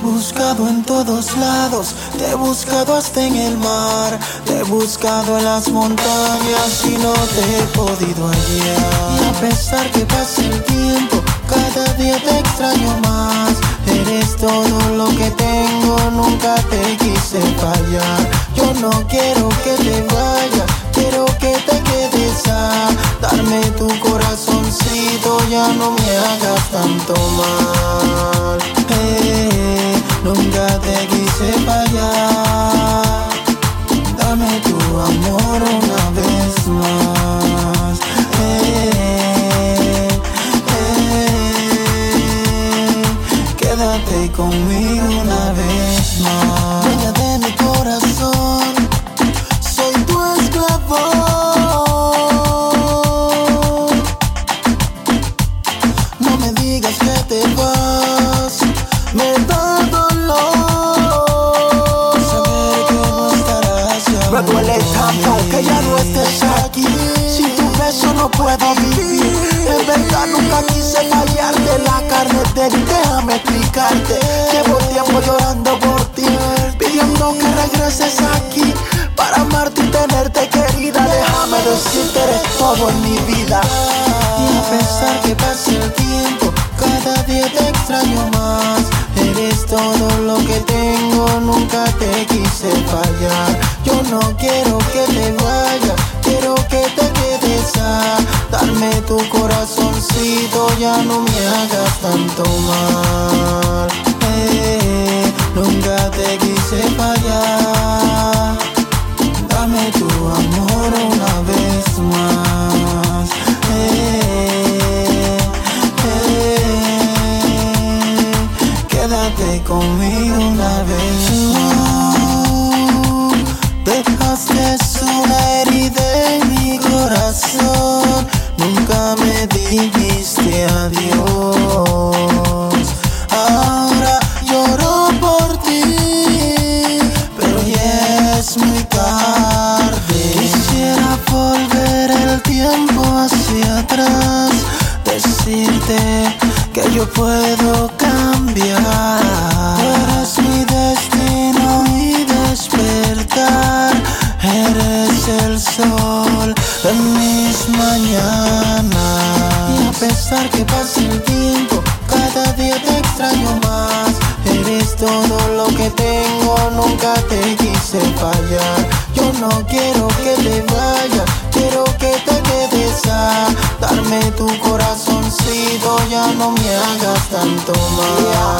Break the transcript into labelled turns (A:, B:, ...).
A: buscado en todos lados, te he buscado hasta en el mar, te he buscado en las montañas y no te he podido hallar. Y a pesar que pase el tiempo, cada día te extraño más. Eres todo lo que tengo, nunca te quise fallar. Yo no quiero que te vayas, quiero que te quedes a darme tu corazoncito, ya no me hagas tanto mal. Eh, nunca te quise fallar. Dame tu amor una vez más. Eh, eh, quédate conmigo una vez más. Ya
B: no estés aquí. Sin tu beso no puedo vivir. En verdad nunca quise fallarte. La carne de ti, déjame explicarte. Llevo tiempo llorando por ti, pidiendo que regreses aquí. Para amarte y tenerte querida. Déjame decirte, eres todo en mi vida.
A: Y que pase el tiempo, cada día te extraño más. Eres todo lo que tengo, nunca te quise fallar. Yo no quiero que te vayas, quiero que te quedes a darme tu corazoncito, ya no me hagas tanto mal. Eh, nunca te quise fallar. Dame tu amor una vez más. Conmigo una vez más. Dejaste una herida en mi corazón. Nunca me dijiste adiós. Ahora lloro por ti, pero ya es muy tarde. Quisiera volver el tiempo hacia atrás, decirte que yo puedo cambiar. Sol mis mañanas. A pesar que pase el tiempo, cada día te extraño más. Eres todo lo que tengo, nunca te quise fallar. Yo no quiero que te vayas, quiero que te quedes a darme tu corazoncito, ya no me hagas tanto mal.